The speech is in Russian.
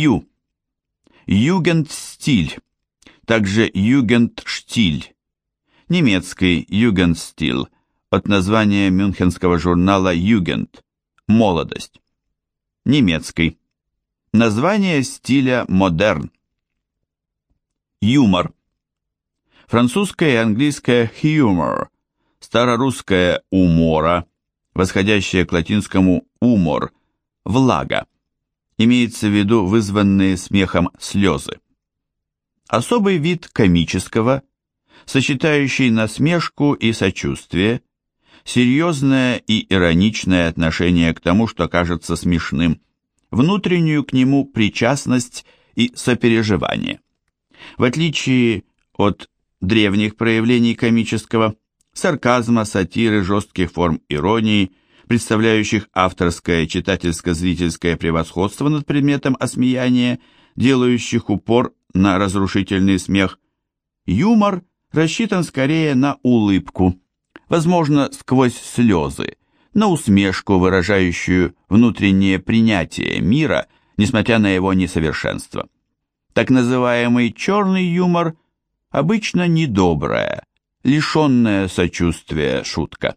Ю. Югендстиль, также Югендштиль. Немецкий Югендстиль от названия мюнхенского журнала Югенд «Молодость». Немецкий. Название стиля модерн. Юмор. Французское и английское humor, старорусское умора, восходящее к латинскому умор, влага. Имеется в виду вызванные смехом слезы. Особый вид комического, сочетающий насмешку и сочувствие, серьезное и ироничное отношение к тому, что кажется смешным, внутреннюю к нему причастность и сопереживание. В отличие от древних проявлений комического, сарказма, сатиры, жестких форм иронии, представляющих авторское читательско-зрительское превосходство над предметом осмеяния, делающих упор на разрушительный смех, юмор рассчитан скорее на улыбку, возможно, сквозь слезы, на усмешку, выражающую внутреннее принятие мира, несмотря на его несовершенство. Так называемый черный юмор обычно недобрая, лишенная сочувствия шутка.